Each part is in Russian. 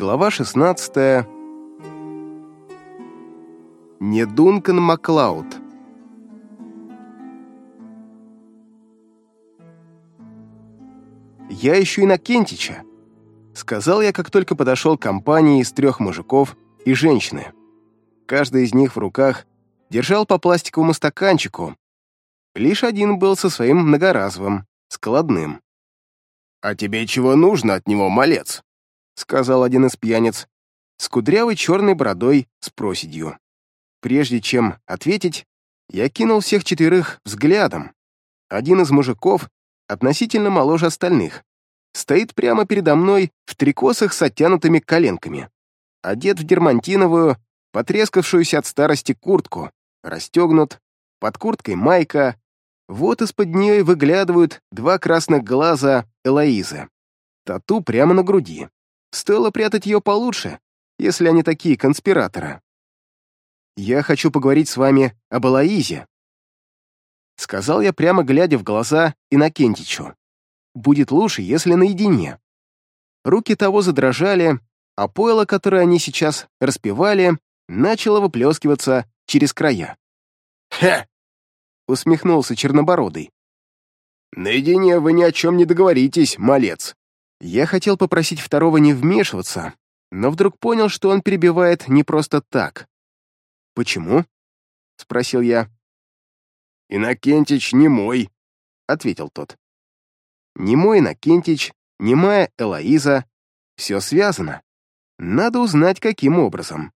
Глава 16. Не Дункан Маклауд. «Я ищу Иннокентича», — сказал я, как только подошел к компании из трех мужиков и женщины. Каждый из них в руках держал по пластиковому стаканчику. Лишь один был со своим многоразовым, складным. «А тебе чего нужно от него, малец?» — сказал один из пьяниц, с кудрявой черной бородой с проседью. Прежде чем ответить, я кинул всех четверых взглядом. Один из мужиков, относительно моложе остальных, стоит прямо передо мной в трикосах с оттянутыми коленками, одет в дермантиновую, потрескавшуюся от старости куртку, расстегнут, под курткой майка, вот из-под нее выглядывают два красных глаза Элоизы. Тату прямо на груди. Стоило прятать ее получше, если они такие конспираторы. «Я хочу поговорить с вами об Элоизе», — сказал я, прямо глядя в глаза Иннокентичу. «Будет лучше, если наедине». Руки того задрожали, а пойло, которое они сейчас распевали, начало выплескиваться через края. «Хе!» — усмехнулся Чернобородый. «Наедине вы ни о чем не договоритесь, малец». Я хотел попросить второго не вмешиваться, но вдруг понял, что он перебивает не просто так. «Почему?» — спросил я. «Иннокентич не мой», — ответил тот. «Не мой Иннокентич, не моя Элоиза. Все связано. Надо узнать, каким образом».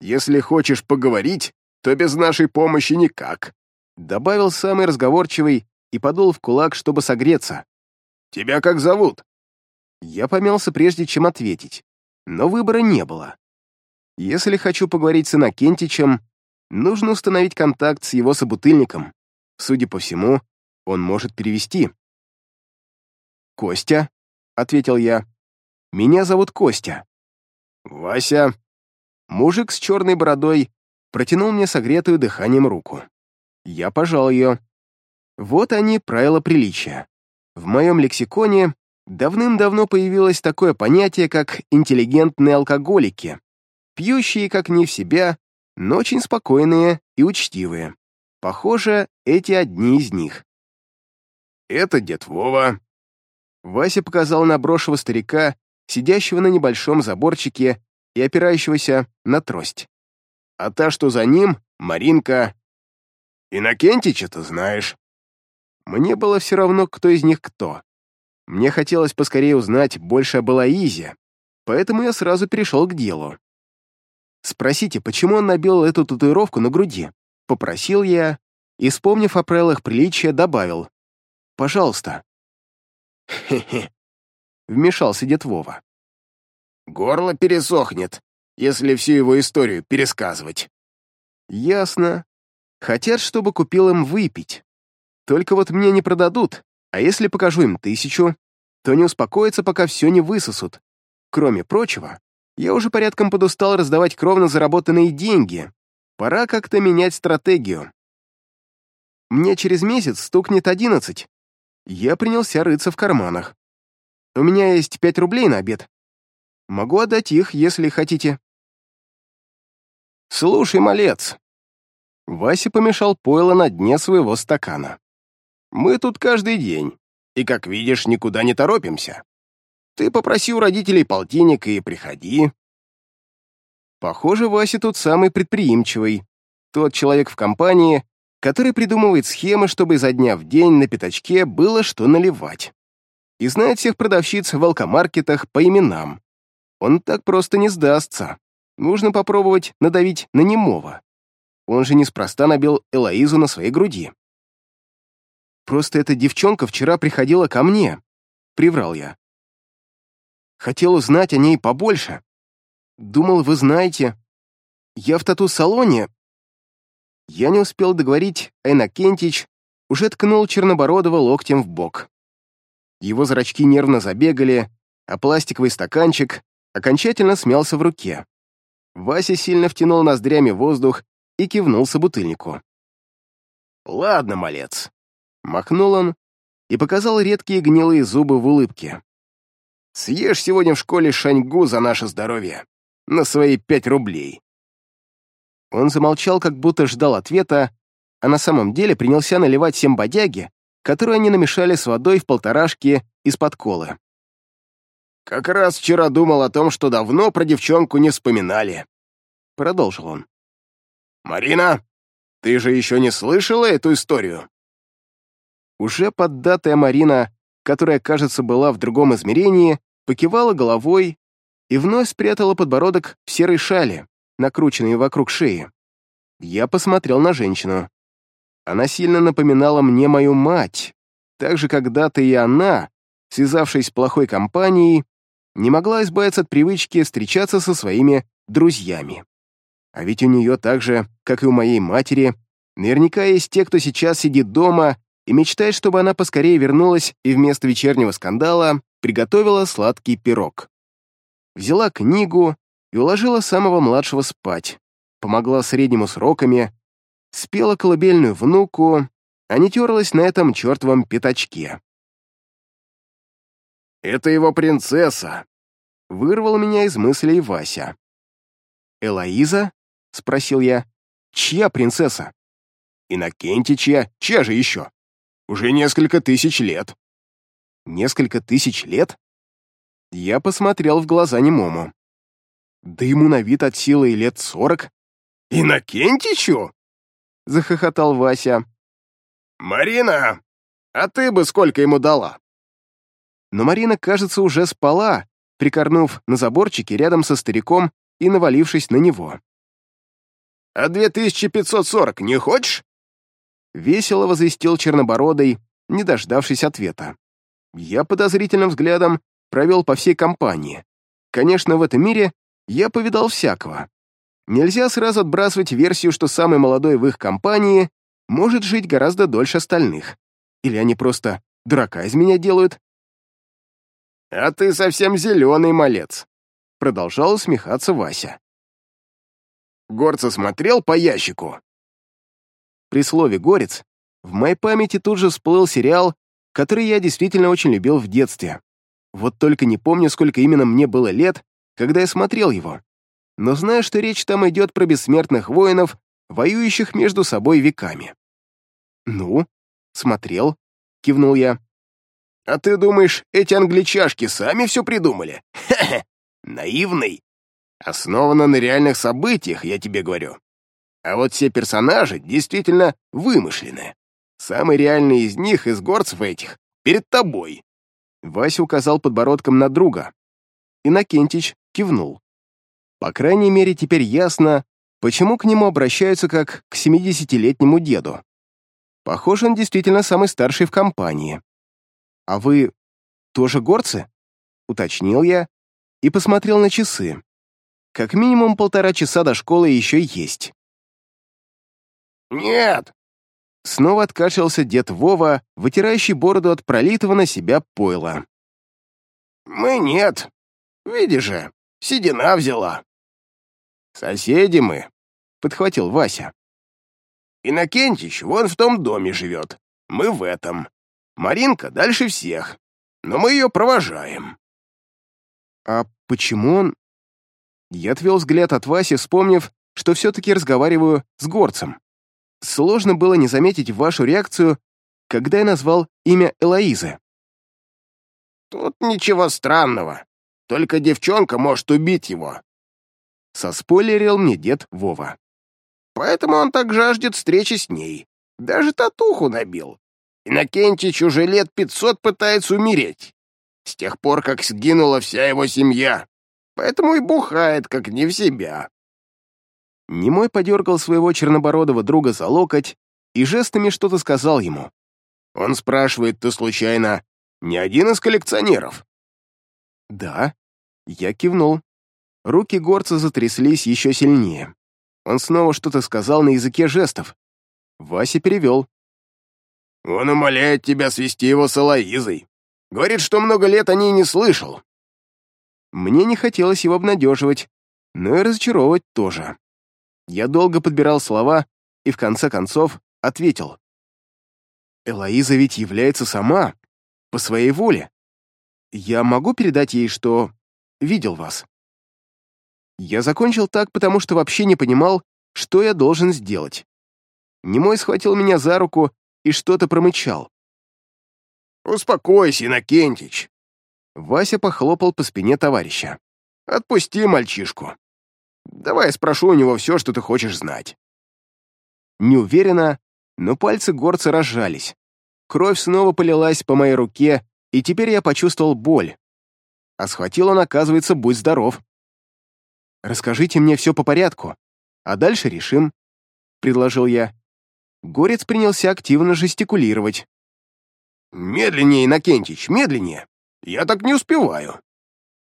«Если хочешь поговорить, то без нашей помощи никак», — добавил самый разговорчивый и подул в кулак, чтобы согреться. «Тебя как зовут?» Я помялся, прежде чем ответить, но выбора не было. Если хочу поговорить с Иннокентичем, нужно установить контакт с его собутыльником. Судя по всему, он может перевести. «Костя», — ответил я. «Меня зовут Костя». «Вася». Мужик с черной бородой протянул мне согретую дыханием руку. Я пожал ее. Вот они, правила приличия. В моем лексиконе давным-давно появилось такое понятие, как интеллигентные алкоголики, пьющие как не в себя, но очень спокойные и учтивые. Похоже, эти одни из них. «Это дед Вова». Вася показал на брошего старика, сидящего на небольшом заборчике и опирающегося на трость. «А та, что за ним, Маринка. Иннокентича ты знаешь». Мне было все равно, кто из них кто. Мне хотелось поскорее узнать больше об Элоизе, поэтому я сразу перешел к делу. «Спросите, почему он набил эту татуировку на груди?» Попросил я и, вспомнив о правилах приличия, добавил. «Пожалуйста». «Хе-хе», — вмешался дед Вова. «Горло пересохнет, если всю его историю пересказывать». «Ясно. Хотят, чтобы купил им выпить. Только вот мне не продадут, а если покажу им тысячу, то не успокоятся, пока все не высосут. Кроме прочего, я уже порядком подустал раздавать кровно заработанные деньги. Пора как-то менять стратегию. Мне через месяц стукнет одиннадцать. Я принялся рыться в карманах. У меня есть пять рублей на обед. Могу отдать их, если хотите. Слушай, малец. Вася помешал пойло на дне своего стакана. Мы тут каждый день, и, как видишь, никуда не торопимся. Ты попроси у родителей полтинник и приходи. Похоже, Вася тут самый предприимчивый. Тот человек в компании, который придумывает схемы, чтобы изо дня в день на пятачке было что наливать. И знает всех продавщиц в алкомаркетах по именам. Он так просто не сдастся. Нужно попробовать надавить на немого. Он же неспроста набил Элоизу на своей груди. Просто эта девчонка вчера приходила ко мне, приврал я. Хотел узнать о ней побольше. Думал, вы знаете. Я в тату-салоне. Я не успел договорить, а Иннокентич уже ткнул Чернобородова локтем в бок. Его зрачки нервно забегали, а пластиковый стаканчик окончательно смялся в руке. Вася сильно втянул ноздрями воздух и кивнул собутыльнику. «Ладно, малец». Махнул он и показал редкие гнилые зубы в улыбке. Съешь сегодня в школе шаньгу за наше здоровье. На свои пять рублей». Он замолчал, как будто ждал ответа, а на самом деле принялся наливать всем бодяги, которые они намешали с водой в полторашке из-под колы. «Как раз вчера думал о том, что давно про девчонку не вспоминали», — продолжил он. «Марина, ты же еще не слышала эту историю?» Уже поддатая Марина, которая, кажется, была в другом измерении, покивала головой и вновь спрятала подбородок в серой шале, накрученной вокруг шеи. Я посмотрел на женщину. Она сильно напоминала мне мою мать. Так же когда-то и она, связавшись с плохой компанией, не могла избавиться от привычки встречаться со своими друзьями. А ведь у нее так же, как и у моей матери, наверняка есть те, кто сейчас сидит дома и мечтает, чтобы она поскорее вернулась и вместо вечернего скандала приготовила сладкий пирог. Взяла книгу и уложила самого младшего спать, помогла среднему с роками, спела колыбельную внуку, а не терлась на этом чертовом пятачке. «Это его принцесса!» — вырвал меня из мыслей Вася. «Элоиза?» — спросил я. «Чья принцесса?» «Иннокентичья, чья же еще? Уже несколько тысяч лет». «Несколько тысяч лет?» Я посмотрел в глаза немому. Да ему на вид от силы лет сорок. «Иннокентичу?» — захохотал Вася. «Марина, а ты бы сколько ему дала?» Но Марина, кажется, уже спала, прикорнув на заборчике рядом со стариком и навалившись на него. «А 2540 не хочешь?» Весело возвестил Чернобородый, не дождавшись ответа. Я подозрительным взглядом провел по всей компании. Конечно, в этом мире я повидал всякого. Нельзя сразу отбрасывать версию, что самый молодой в их компании может жить гораздо дольше остальных. Или они просто дурака из меня делают. «А ты совсем зеленый малец», — продолжал усмехаться Вася. Горца смотрел по ящику. При слове «горец» в моей памяти тут же всплыл сериал, который я действительно очень любил в детстве. Вот только не помню, сколько именно мне было лет, когда я смотрел его но знаю, что речь там идет про бессмертных воинов, воюющих между собой веками. «Ну?» — смотрел, — кивнул я. «А ты думаешь, эти англичашки сами все придумали? Хе-хе, наивный. Основано на реальных событиях, я тебе говорю. А вот все персонажи действительно вымышлены. Самый реальный из них, из горцев этих, перед тобой». Вася указал подбородком на друга. Иннокентич кивнул. По крайней мере, теперь ясно, почему к нему обращаются как к 70-летнему деду. Похоже, он действительно самый старший в компании. «А вы тоже горцы?» — уточнил я и посмотрел на часы. Как минимум полтора часа до школы еще есть. «Нет!» Снова откашлялся дед Вова, вытирающий бороду от пролитого на себя пойла. «Мы нет. Видишь же, седина взяла». «Соседи мы», — подхватил Вася. «Иннокентич вон в том доме живет, мы в этом. Маринка дальше всех, но мы ее провожаем». «А почему он...» Я отвел взгляд от Васи, вспомнив, что все-таки разговариваю с горцем. Сложно было не заметить вашу реакцию, когда я назвал имя Элоизы. «Тут ничего странного. Только девчонка может убить его соспойлерил мне дед Вова. Поэтому он так жаждет встречи с ней. Даже татуху набил. Иннокентич уже лет пятьсот пытается умереть. С тех пор, как сгинула вся его семья. Поэтому и бухает, как не в себя. Немой подергал своего чернобородого друга за локоть и жестами что-то сказал ему. Он спрашивает, ты случайно не один из коллекционеров? Да. Я кивнул. Руки горца затряслись еще сильнее. Он снова что-то сказал на языке жестов. Вася перевел. «Он умоляет тебя свести его с Алаизой. Говорит, что много лет о ней не слышал». Мне не хотелось его обнадеживать, но и разочаровывать тоже. Я долго подбирал слова и в конце концов ответил. Элоиза ведь является сама, по своей воле. Я могу передать ей, что видел вас? Я закончил так, потому что вообще не понимал, что я должен сделать. Немой схватил меня за руку и что-то промычал. «Успокойся, Иннокентич!» Вася похлопал по спине товарища. «Отпусти мальчишку. Давай я спрошу у него все, что ты хочешь знать». Неуверенно, но пальцы горца разжались. Кровь снова полилась по моей руке, и теперь я почувствовал боль. А схватил он, оказывается, будь здоров. «Расскажите мне все по порядку, а дальше решим», — предложил я. Горец принялся активно жестикулировать. «Медленнее, Иннокентич, медленнее! Я так не успеваю!»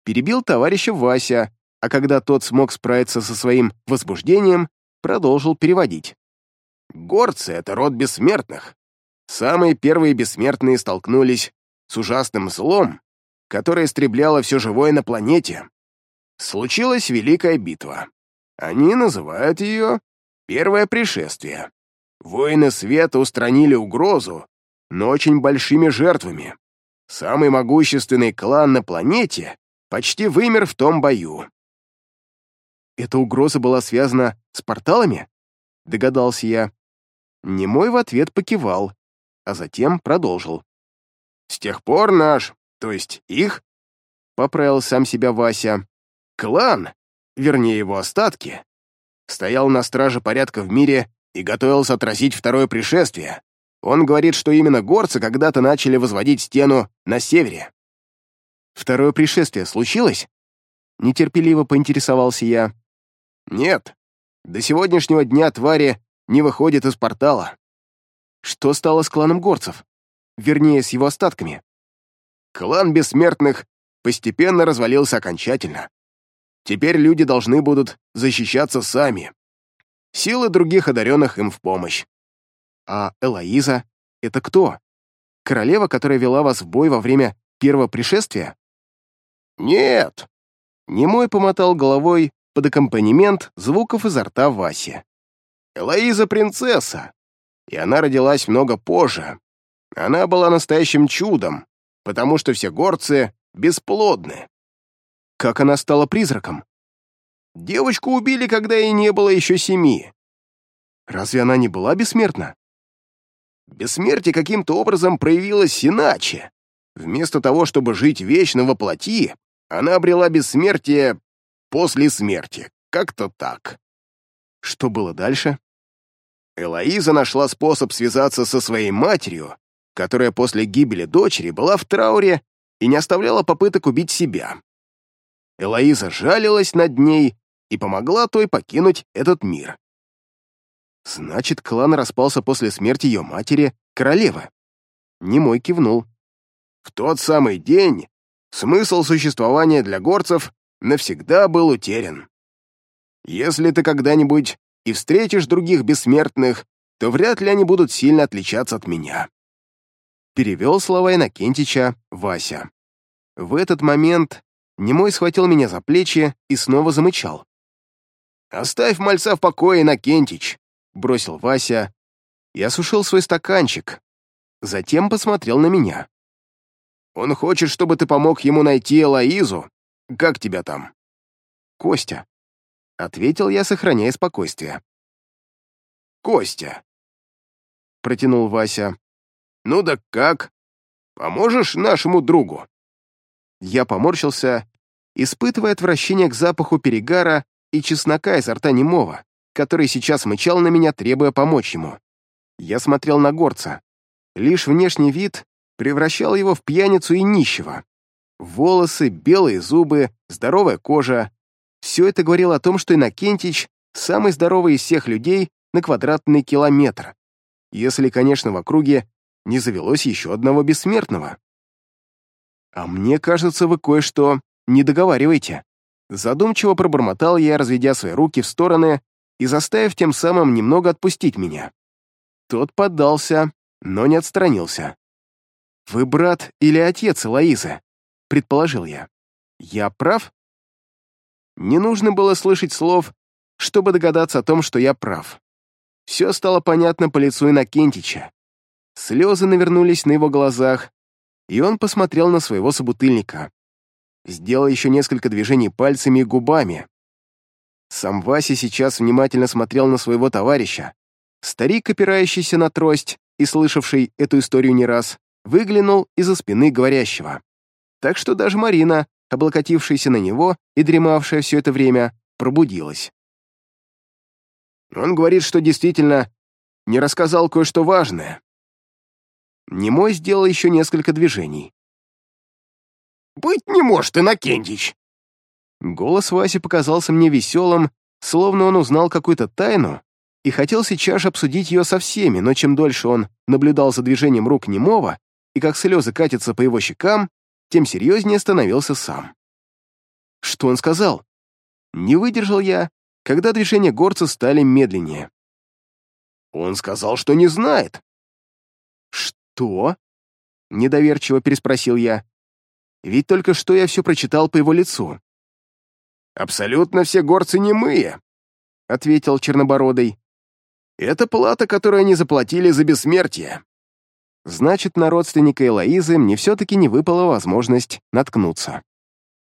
Перебил товарища Вася, а когда тот смог справиться со своим возбуждением, продолжил переводить. «Горцы — это род бессмертных. Самые первые бессмертные столкнулись с ужасным злом, которое истребляло все живое на планете. Случилась Великая битва. Они называют ее «Первое пришествие». Воины света устранили угрозу, но очень большими жертвами. Самый могущественный клан на планете почти вымер в том бою. «Эта угроза была связана с порталами?» — догадался я. Немой в ответ покивал, а затем продолжил. «С тех пор наш, то есть их, — поправил сам себя Вася, — клан, вернее его остатки, стоял на страже порядка в мире и готовился отразить второе пришествие. Он говорит, что именно горцы когда-то начали возводить стену на севере. «Второе пришествие случилось?» Нетерпеливо поинтересовался я. «Нет. До сегодняшнего дня твари не выходят из портала». «Что стало с кланом горцев? Вернее, с его остатками?» «Клан бессмертных постепенно развалился окончательно. Теперь люди должны будут защищаться сами. Силы других одаренных им в помощь. А Элоиза — это кто? Королева, которая вела вас в бой во время первого пришествия? Нет. Немой помотал головой под аккомпанемент звуков изо рта Васи. Элоиза — принцесса, и она родилась много позже. Она была настоящим чудом, потому что все горцы бесплодны. Как она стала призраком? Девочку убили, когда ей не было еще семи. Разве она не была бессмертна? Бессмертие каким-то образом проявилось иначе. Вместо того, чтобы жить вечно во плоти, она обрела бессмертие после смерти. Как-то так. Что было дальше? Элоиза нашла способ связаться со своей матерью, которая после гибели дочери была в трауре и не оставляла попыток убить себя. Элоиза жалилась над ней и помогла той покинуть этот мир. Значит, клан распался после смерти ее матери, королевы. Немой кивнул. В тот самый день смысл существования для горцев навсегда был утерян. Если ты когда-нибудь и встретишь других бессмертных, то вряд ли они будут сильно отличаться от меня. Перевел слова Иннокентича Вася. В этот момент Немой схватил меня за плечи и снова замычал. «Оставь мальца в покое, Иннокентич!» — бросил Вася и осушил свой стаканчик. Затем посмотрел на меня. «Он хочет, чтобы ты помог ему найти Элоизу. Как тебя там?» «Костя», — ответил я, сохраняя спокойствие. «Костя», — протянул Вася. «Ну да как? Поможешь нашему другу?» Я поморщился, испытывая отвращение к запаху перегара и чеснока изо рта немого который сейчас мычал на меня, требуя помочь ему. Я смотрел на горца. Лишь внешний вид превращал его в пьяницу и нищего. Волосы, белые зубы, здоровая кожа — все это говорило о том, что Иннокентич — самый здоровый из всех людей на квадратный километр. Если, конечно, в округе не завелось еще одного бессмертного. «А мне кажется, вы кое-что не договариваете». Задумчиво пробормотал я, разведя свои руки в стороны и заставив тем самым немного отпустить меня. Тот поддался, но не отстранился. «Вы брат или отец Лоизы?» — предположил я. «Я прав?» Не нужно было слышать слов, чтобы догадаться о том, что я прав. Все стало понятно по лицу Иннокентича. Слезы навернулись на его глазах, и он посмотрел на своего собутыльника. Сделал еще несколько движений пальцами и губами. Сам Вася сейчас внимательно смотрел на своего товарища. Старик, опирающийся на трость и слышавший эту историю не раз, выглянул из-за спины говорящего. Так что даже Марина, облокотившаяся на него и дремавшая все это время, пробудилась. Он говорит, что действительно не рассказал кое-что важное. Немой сделал еще несколько движений. «Быть не может, Иннокентич!» Голос Васи показался мне веселым, словно он узнал какую-то тайну и хотел сейчас обсудить ее со всеми, но чем дольше он наблюдал за движением рук немого и как слезы катятся по его щекам, тем серьезнее становился сам. Что он сказал? Не выдержал я, когда движения горца стали медленнее. Он сказал, что не знает. «Что?» — недоверчиво переспросил я. Ведь только что я все прочитал по его лицу. «Абсолютно все горцы немые», — ответил Чернобородый. «Это плата, которую они заплатили за бессмертие». Значит, на родственника Элоизы мне все-таки не выпала возможность наткнуться.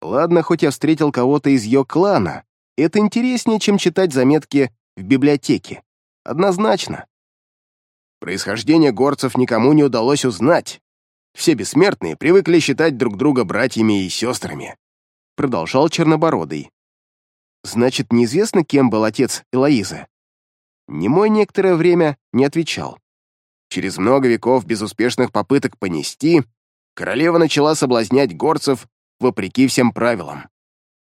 Ладно, хоть я встретил кого-то из ее клана. Это интереснее, чем читать заметки в библиотеке. Однозначно. Происхождение горцев никому не удалось узнать. Все бессмертные привыкли считать друг друга братьями и сестрами. Продолжал Чернобородый. Значит, неизвестно, кем был отец Элоизы. Немой некоторое время не отвечал. Через много веков безуспешных попыток понести, королева начала соблазнять горцев вопреки всем правилам.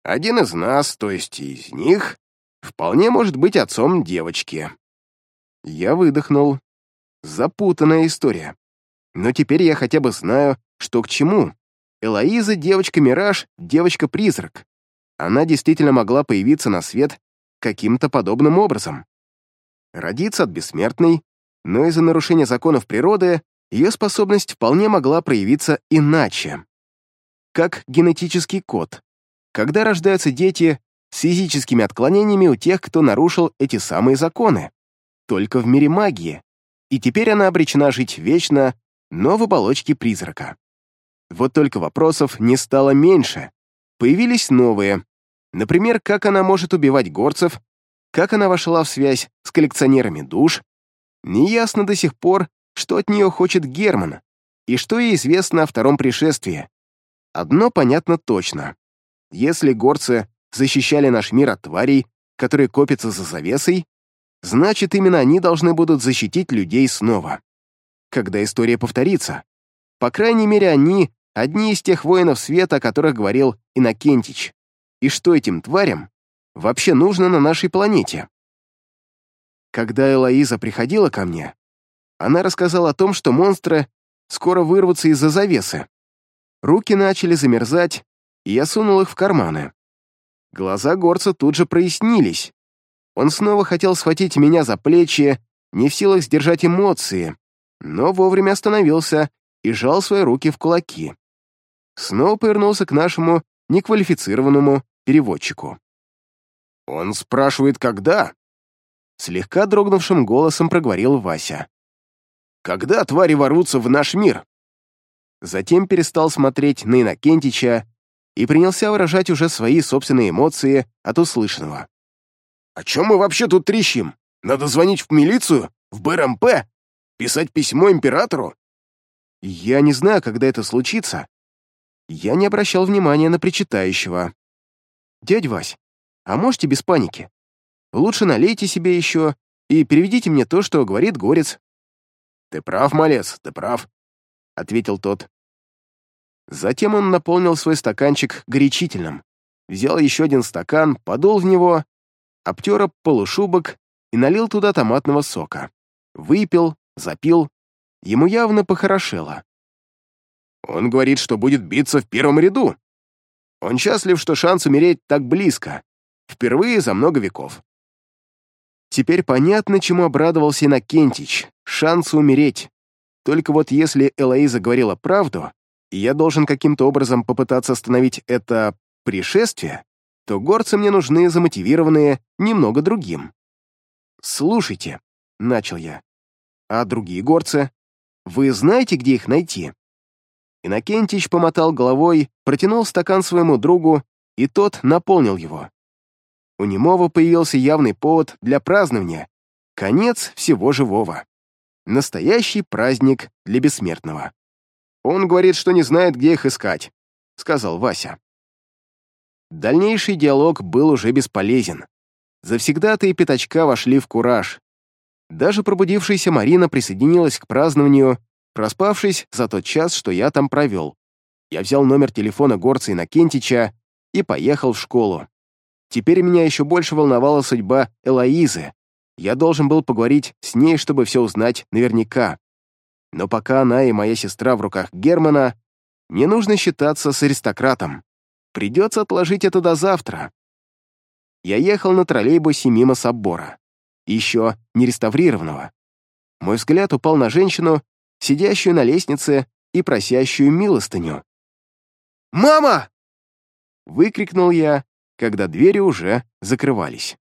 Один из нас, то есть из них, вполне может быть отцом девочки. Я выдохнул. Запутанная история. Но теперь я хотя бы знаю, что к чему. Элоиза — девочка-мираж, девочка-призрак. Она действительно могла появиться на свет каким-то подобным образом. Родиться от бессмертной, но из-за нарушения законов природы ее способность вполне могла проявиться иначе. Как генетический код. Когда рождаются дети с физическими отклонениями у тех, кто нарушил эти самые законы. Только в мире магии. И теперь она обречена жить вечно но в оболочке призрака. Вот только вопросов не стало меньше. Появились новые. Например, как она может убивать горцев, как она вошла в связь с коллекционерами душ. Неясно до сих пор, что от нее хочет Герман, и что ей известно о втором пришествии. Одно понятно точно. Если горцы защищали наш мир от тварей, которые копятся за завесой, значит, именно они должны будут защитить людей снова когда история повторится. По крайней мере, они — одни из тех воинов света, о которых говорил Иннокентич. И что этим тварям вообще нужно на нашей планете? Когда Элоиза приходила ко мне, она рассказала о том, что монстры скоро вырвутся из-за завесы. Руки начали замерзать, и я сунул их в карманы. Глаза горца тут же прояснились. Он снова хотел схватить меня за плечи, не в силах сдержать эмоции, но вовремя остановился и жал свои руки в кулаки. Снова повернулся к нашему неквалифицированному переводчику. «Он спрашивает, когда?» Слегка дрогнувшим голосом проговорил Вася. «Когда твари ворвутся в наш мир?» Затем перестал смотреть на Иннокентича и принялся выражать уже свои собственные эмоции от услышанного. «О чем мы вообще тут трещим? Надо звонить в милицию? В БРМП? Писать письмо императору? Я не знаю, когда это случится. Я не обращал внимания на причитающего. Дядь Вась, а можете без паники? Лучше налейте себе еще и переведите мне то, что говорит горец. Ты прав, малец, ты прав, — ответил тот. Затем он наполнил свой стаканчик горячительным, взял еще один стакан, подул в него, обтер полушубок и налил туда томатного сока. Выпил, запил, ему явно похорошело. Он говорит, что будет биться в первом ряду. Он счастлив, что шанс умереть так близко, впервые за много веков. Теперь понятно, чему обрадовался Иннокентич, шанс умереть. Только вот если Элоиза говорила правду, и я должен каким-то образом попытаться остановить это пришествие, то горцы мне нужны замотивированные немного другим. «Слушайте», — начал я, а другие горцы? Вы знаете, где их найти?» Иннокентич помотал головой, протянул стакан своему другу, и тот наполнил его. У немого появился явный повод для празднования. Конец всего живого. Настоящий праздник для бессмертного. Он говорит, что не знает, где их искать, сказал Вася. Дальнейший диалог был уже бесполезен. Завсегда-то и пятачка вошли в кураж. Даже пробудившаяся Марина присоединилась к празднованию, проспавшись за тот час, что я там провел. Я взял номер телефона горца Иннокентича и поехал в школу. Теперь меня еще больше волновала судьба Элоизы. Я должен был поговорить с ней, чтобы все узнать наверняка. Но пока она и моя сестра в руках Германа, мне нужно считаться с аристократом. Придется отложить это до завтра. Я ехал на троллейбусе мимо собора, еще не реставрированного. Мой взгляд упал на женщину, сидящую на лестнице и просящую милостыню. «Мама!» — выкрикнул я, когда двери уже закрывались.